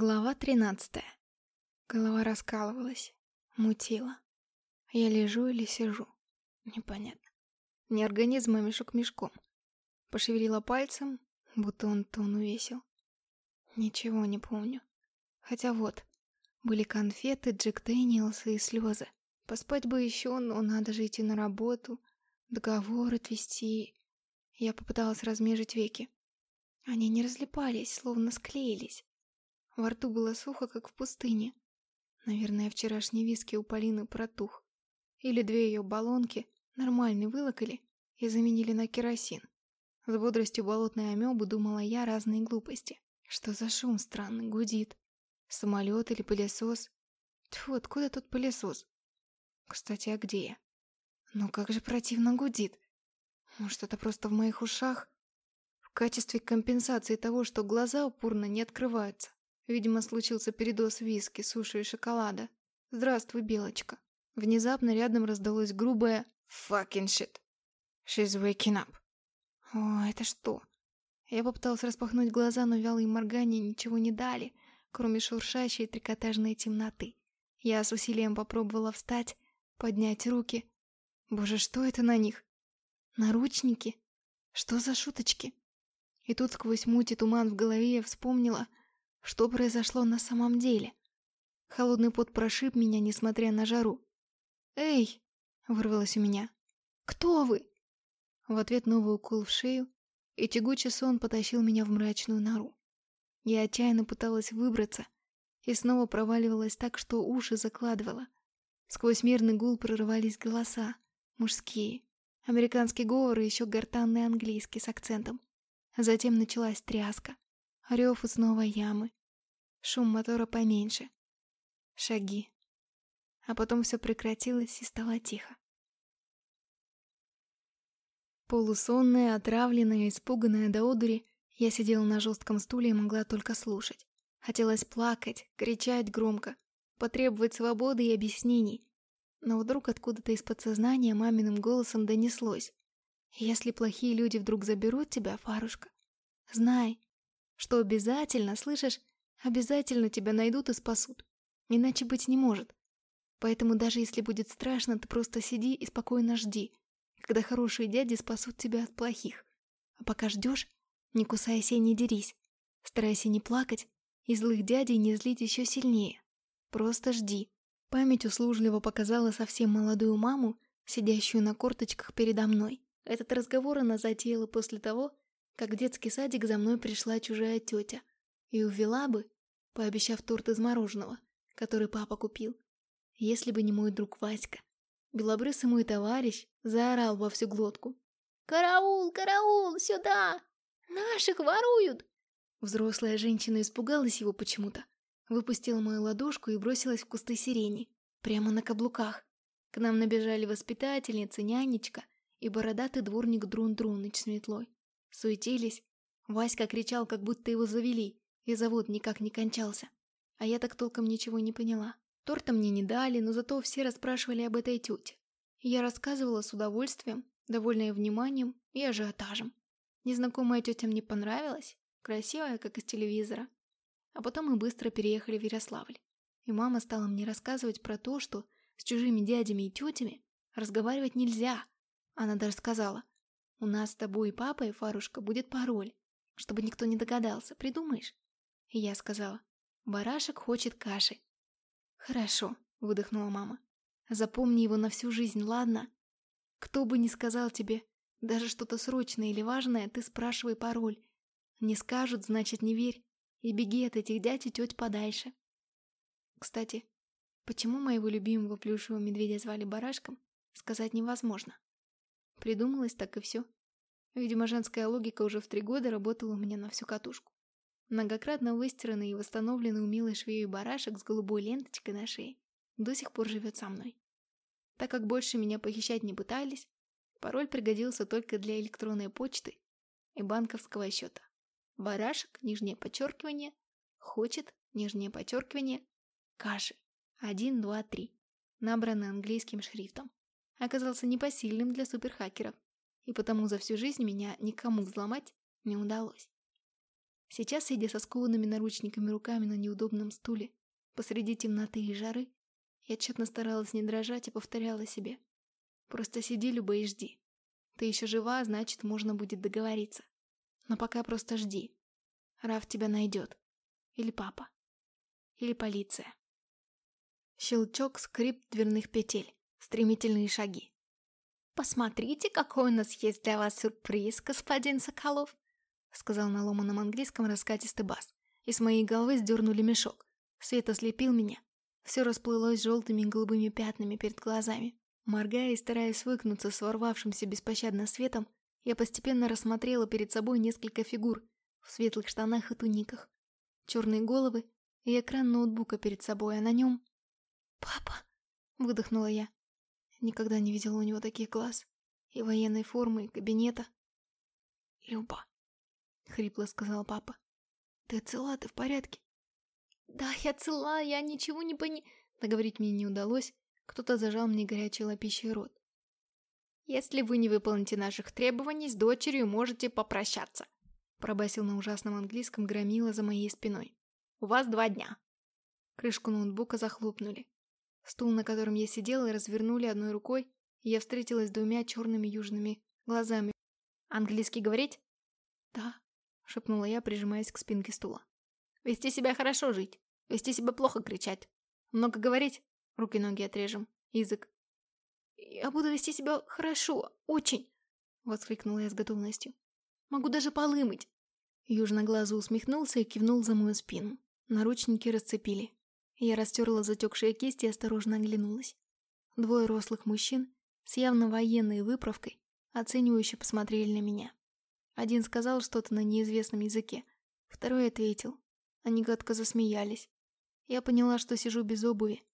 Глава тринадцатая. Голова раскалывалась, мутила. Я лежу или сижу? Непонятно. Не организм, а мешок мешком. Пошевелила пальцем, будто он тон увесил. Ничего не помню. Хотя вот, были конфеты, Джек Дэниелс и слезы. Поспать бы еще, но надо же идти на работу, договор отвести. Я попыталась размежить веки. Они не разлипались, словно склеились. Во рту было сухо, как в пустыне. Наверное, вчерашний виски у Полины протух. Или две ее баллонки нормальный вылокали и заменили на керосин. С бодростью болотной амебы думала я разные глупости. Что за шум странный, гудит? Самолет или пылесос? Тьфу, откуда тут пылесос? Кстати, а где я? Ну как же противно гудит. Может, это просто в моих ушах? В качестве компенсации того, что глаза упорно не открываются. Видимо, случился передоз виски, суши и шоколада. Здравствуй, Белочка. Внезапно рядом раздалось грубое «Fucking shit». She's waking up. О, это что? Я попыталась распахнуть глаза, но вялые моргания ничего не дали, кроме шуршащей трикотажной темноты. Я с усилием попробовала встать, поднять руки. Боже, что это на них? Наручники? Что за шуточки? И тут сквозь муть и туман в голове я вспомнила, что произошло на самом деле? Холодный пот прошиб меня, несмотря на жару. «Эй!» — вырвалось у меня. «Кто вы?» В ответ новый укол в шею, и тягучий сон потащил меня в мрачную нору. Я отчаянно пыталась выбраться и снова проваливалась так, что уши закладывала. Сквозь мирный гул прорывались голоса, мужские, американский говор и еще гортанный английский с акцентом. Затем началась тряска. Рев и снова ямы. Шум мотора поменьше. Шаги. А потом все прекратилось и стало тихо. Полусонная, отравленная, испуганная до одури, я сидела на жестком стуле и могла только слушать. Хотелось плакать, кричать громко, потребовать свободы и объяснений. Но вдруг откуда-то из подсознания маминым голосом донеслось. «Если плохие люди вдруг заберут тебя, Фарушка, знай, что обязательно, слышишь, обязательно тебя найдут и спасут. Иначе быть не может. Поэтому даже если будет страшно, ты просто сиди и спокойно жди, когда хорошие дяди спасут тебя от плохих. А пока ждешь, не кусайся и не дерись. Старайся не плакать и злых дядей не злить еще сильнее. Просто жди. Память услужливо показала совсем молодую маму, сидящую на корточках передо мной. Этот разговор она затеяла после того, как в детский садик за мной пришла чужая тетя и увела бы, пообещав торт из мороженого, который папа купил, если бы не мой друг Васька. Белобрысый мой товарищ заорал во всю глотку. «Караул, караул, сюда! Наших воруют!» Взрослая женщина испугалась его почему-то, выпустила мою ладошку и бросилась в кусты сирени, прямо на каблуках. К нам набежали воспитательница, нянечка и бородатый дворник Друн-Друныч с метлой. Суетились. Васька кричал, как будто его завели, и завод никак не кончался. А я так толком ничего не поняла. Торта мне не дали, но зато все расспрашивали об этой тете. Я рассказывала с удовольствием, довольная вниманием и ажиотажем. Незнакомая тетя мне понравилась, красивая, как из телевизора. А потом мы быстро переехали в Ярославль. И мама стала мне рассказывать про то, что с чужими дядями и тетями разговаривать нельзя. Она даже сказала, у нас с тобой и папой, Фарушка, будет пароль, чтобы никто не догадался. Придумаешь?» И я сказала, «Барашек хочет каши». «Хорошо», — выдохнула мама. «Запомни его на всю жизнь, ладно? Кто бы ни сказал тебе, даже что-то срочное или важное, ты спрашивай пароль. Не скажут, значит, не верь. И беги от этих дядь и теть подальше». Кстати, почему моего любимого плюшевого медведя звали Барашком, сказать невозможно. Придумалось так и все. Видимо, женская логика уже в три года работала у меня на всю катушку. Многократно выстиранный и восстановленный умелой швеей барашек с голубой ленточкой на шее до сих пор живет со мной. Так как больше меня похищать не пытались, пароль пригодился только для электронной почты и банковского счета. Барашек, нижнее подчеркивание, хочет, нижнее подчеркивание, каши. 1, 2, 3. Набрано английским шрифтом оказался непосильным для суперхакеров, и потому за всю жизнь меня никому взломать не удалось. Сейчас, сидя со скованными наручниками руками на неудобном стуле, посреди темноты и жары, я тщетно старалась не дрожать и повторяла себе. Просто сиди, Люба, и жди. Ты еще жива, значит, можно будет договориться. Но пока просто жди. Раф тебя найдет. Или папа. Или полиция. Щелчок, скрип дверных петель. Стремительные шаги. «Посмотрите, какой у нас есть для вас сюрприз, господин Соколов!» Сказал на ломаном английском раскатистый бас. И с моей головы сдернули мешок. Свет ослепил меня. Все расплылось желтыми и голубыми пятнами перед глазами. Моргая и стараясь выкнуться с ворвавшимся беспощадно светом, я постепенно рассмотрела перед собой несколько фигур в светлых штанах и туниках. Черные головы и экран ноутбука перед собой, а на нем... «Папа!» — выдохнула я. Никогда не видела у него таких глаз. И военной формы, и кабинета. «Люба!» — хрипло сказал папа. «Ты цела, ты в порядке?» «Да, я цела, я ничего не пони...» Договорить мне не удалось, кто-то зажал мне горячий лапищий рот. «Если вы не выполните наших требований, с дочерью можете попрощаться», пробасил на ужасном английском громила за моей спиной. «У вас два дня». Крышку ноутбука захлопнули. Стул, на котором я сидела, развернули одной рукой, и я встретилась с двумя черными южными глазами. «Английский говорить?» «Да», — шепнула я, прижимаясь к спинке стула. «Вести себя хорошо жить, вести себя плохо кричать. Много говорить, Руки-ноги отрежем. Язык. «Я буду вести себя хорошо, очень!» Воскликнула я с готовностью. «Могу даже полы мыть!» Южноглазый усмехнулся и кивнул за мою спину. Наручники расцепили. Я растерла затекшие кисти и осторожно оглянулась. Двое рослых мужчин с явно военной выправкой оценивающе посмотрели на меня. Один сказал что-то на неизвестном языке, второй ответил. Они гадко засмеялись. Я поняла, что сижу без обуви,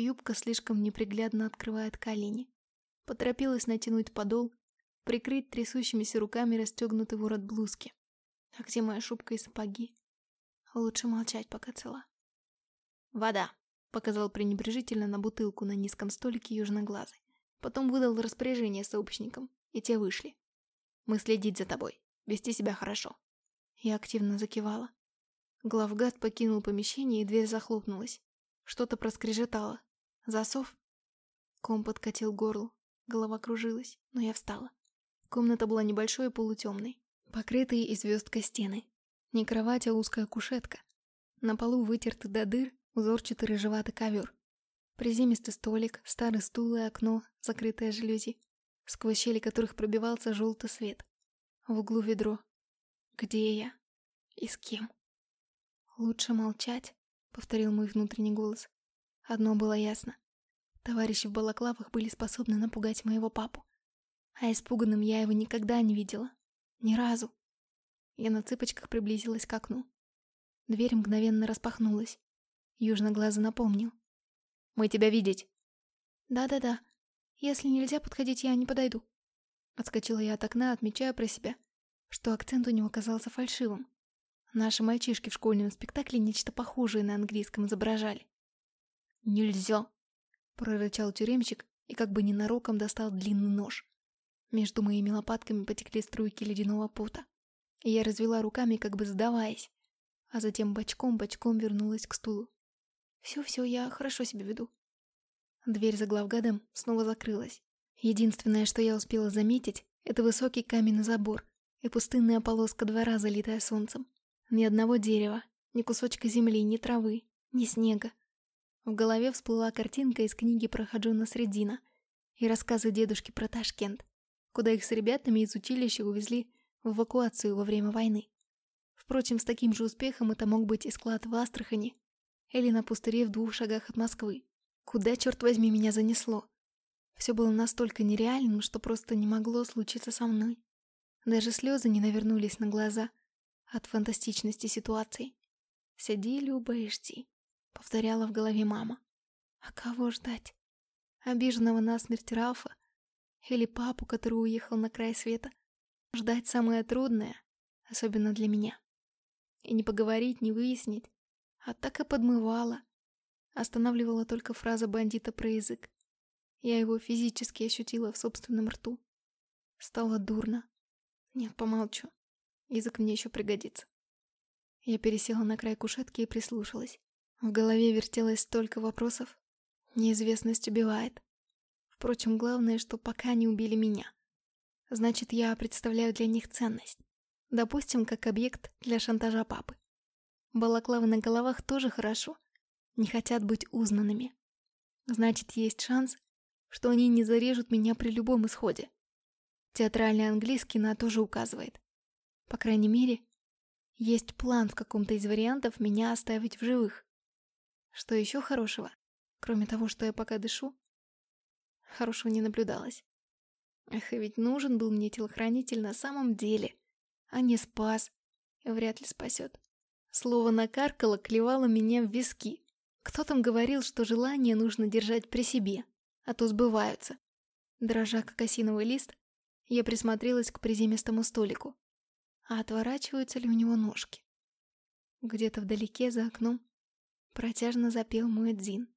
Юбка слишком неприглядно открывает колени. Поторопилась натянуть подол, прикрыть трясущимися руками расстегнутый ворот блузки. А где моя шубка и сапоги? Лучше молчать, пока цела. «Вода», — показал пренебрежительно на бутылку на низком столике южноглазый. Потом выдал распоряжение сообщникам, и те вышли. «Мы следить за тобой, вести себя хорошо». Я активно закивала. Главгад покинул помещение, и дверь захлопнулась. Что-то проскрежетало. Засов? Ком подкатил горло. Голова кружилась, но я встала. Комната была небольшой и полутемной. Покрытые и звездкой стены. Не кровать, а узкая кушетка. На полу вытертый до дыр узорчатый рыжеватый ковер. Приземистый столик, старый стул и окно, закрытое жалюзи, сквозь щели которых пробивался желтый свет. В углу ведро. Где я? И с кем? Лучше молчать, повторил мой внутренний голос. Одно было ясно. Товарищи в балаклавах были способны напугать моего папу. А испуганным я его никогда не видела. Ни разу. Я на цыпочках приблизилась к окну. Дверь мгновенно распахнулась. Южноглазый напомнил. «Мы тебя видеть!» «Да-да-да. Если нельзя подходить, я не подойду». Отскочила я от окна, отмечая про себя, что акцент у него оказался фальшивым. Наши мальчишки в школьном спектакле нечто похожее на английском изображали. «Нельзя!» — прорычал тюремщик и как бы ненароком достал длинный нож. Между моими лопатками потекли струйки ледяного пота. И я развела руками, как бы сдаваясь, а затем бочком-бочком вернулась к стулу. «Все-все, я хорошо себя веду». Дверь за главгадом снова закрылась. Единственное, что я успела заметить, это высокий каменный забор и пустынная полоска двора, залитая солнцем. Ни одного дерева, ни кусочка земли, ни травы, ни снега. В голове всплыла картинка из книги про Хаджуна Средина и рассказы дедушки про Ташкент, куда их с ребятами из училища увезли в эвакуацию во время войны. Впрочем, с таким же успехом это мог быть и склад в Астрахани или на пустыре в двух шагах от Москвы. Куда, черт возьми, меня занесло? Все было настолько нереальным, что просто не могло случиться со мной. Даже слезы не навернулись на глаза — от фантастичности ситуации. «Сиди, Люба, и жди», — повторяла в голове мама. «А кого ждать? Обиженного насмерть Рафа? Или папу, который уехал на край света? Ждать самое трудное, особенно для меня. И не поговорить, не выяснить, а так и подмывала. Останавливала только фраза бандита про язык. Я его физически ощутила в собственном рту. Стало дурно. Нет, помолчу. Язык мне еще пригодится. Я пересела на край кушетки и прислушалась. В голове вертелось столько вопросов. Неизвестность убивает. Впрочем, главное, что пока не убили меня. Значит, я представляю для них ценность. Допустим, как объект для шантажа папы. Балаклавы на головах тоже хорошо. Не хотят быть узнанными. Значит, есть шанс, что они не зарежут меня при любом исходе. Театральный английский на то же указывает. По крайней мере, есть план в каком-то из вариантов меня оставить в живых. Что еще хорошего, кроме того, что я пока дышу? Хорошего не наблюдалось. Эх, и ведь нужен был мне телохранитель на самом деле, а не спас. Вряд ли спасет. Слово накаркало клевало меня в виски. Кто там говорил, что желания нужно держать при себе, а то сбываются. Дрожа как осиновый лист, я присмотрелась к приземистому столику. А отворачиваются ли у него ножки? Где-то вдалеке, за окном, протяжно запел мой Дзин.